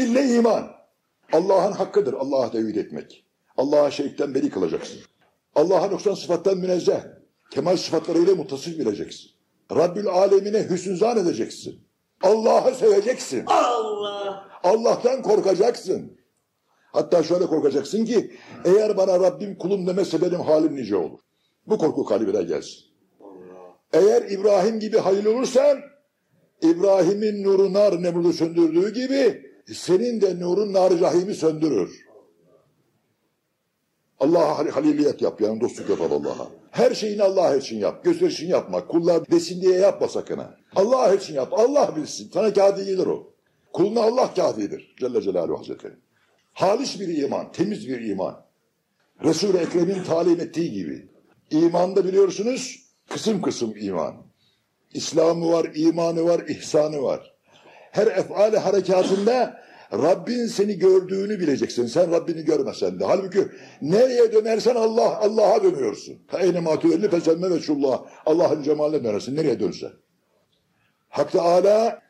İlle iman. Allah'ın hakkıdır Allah'a tevhid etmek. Allah'a şirkten beri kılacaksın. Allah'a noksan sıfattan münezzeh. Kemal sıfatlarıyla muttasif bileceksin. Rabbül alemine hüsnü zan edeceksin. Allah'ı seveceksin. Allah. Allah'tan korkacaksın. Hatta şöyle korkacaksın ki eğer bana Rabbim kulum demezse benim halim nice olur. Bu korku kalbine gelsin. Eğer İbrahim gibi halil olursan İbrahim'in nuru nar Nemrut'u söndürdüğü gibi senin de nurun nar cahimi söndürür. Allah'a hal- haliliyet yap yani dostluk yap Allah'a. Her şeyini Allah için yap. Göster için yapma. Kullar desin diye yapma sakın ha. Allah için yap. Allah bilsin. Sana kâdi gelir o. Kuluna Allah kâdidir. Celle Celaluhu Hazretleri. Halis bir iman, temiz bir iman. Resul-i Ekrem'in talim ettiği gibi. İmanda biliyorsunuz kısım kısım iman. İslamı var, imanı var, ihsanı var. Her efali harekatında Rabbin seni gördüğünü bileceksin. Sen Rabbini görmesen de. Halbuki nereye dönersen Allah Allah'a dönüyorsun. Eyne matüvelli fesemme veçullah. Allah'ın cemaline dönersin. Nereye dönsen. Hak Teala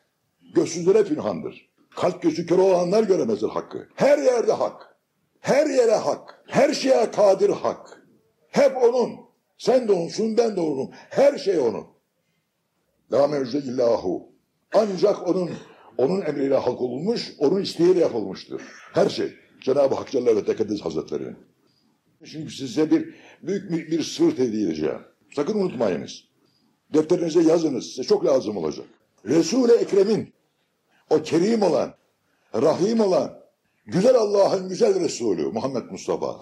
gözsüzlere pünhandır. Kalp gözü kör olanlar göremezler hakkı. Her yerde hak. Her yere hak. Her şeye kadir hak. Hep onun. Sen de onsun, ben de onun. Her şey onun. La illahu. Ancak onun onun emriyle halk olunmuş, onun isteğiyle yapılmıştır. Her şey. Cenab-ı Hak Celle ve Tekaddes Hazretleri'nin. Şimdi size bir büyük bir, bir sır hediye edeceğim. Sakın unutmayınız. Defterinize yazınız. Size çok lazım olacak. Resul-i Ekrem'in o kerim olan, rahim olan, güzel Allah'ın güzel Resulü Muhammed Mustafa.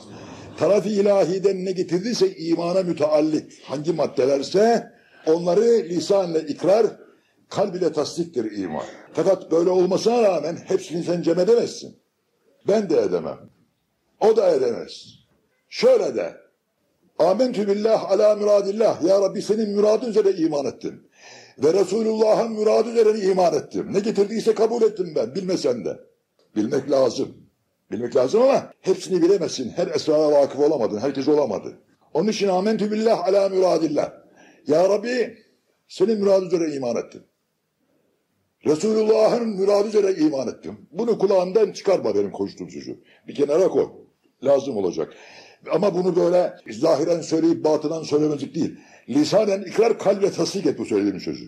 Taraf-ı ilahiden ne getirdiyse imana müteallik hangi maddelerse onları lisanla ikrar, kalb ile tasdiktir iman. Fakat böyle olmasına rağmen hepsini sen cem edemezsin. Ben de edemem. O da edemez. Şöyle de. Amentü billah ala müradillah. Ya Rabbi senin müradın üzere iman ettim. Ve Resulullah'ın muradı üzerine iman ettim. Ne getirdiyse kabul ettim ben. Bilmesen de. Bilmek lazım. Bilmek lazım ama hepsini bilemezsin. Her esrara vakıf olamadın. Herkes olamadı. Onun için amentü billah ala müradillah. Ya Rabbi senin müradın üzere iman ettim. Resulullah'ın muradı üzere iman ettim. Bunu kulağından çıkarma benim konuştuğum sözü. Bir kenara koy. Lazım olacak. Ama bunu böyle zahiren söyleyip batınan söylemezlik değil. Lisanen ikrar kalbe tasdik et bu söylediğim sözü.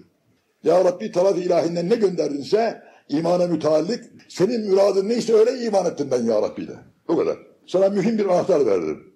Ya Rabbi taraf ilahinden ne gönderdinse imana müteallik senin müradın neyse öyle iman ettim ben ya Rabbi de. Bu kadar. Sana mühim bir anahtar verdim.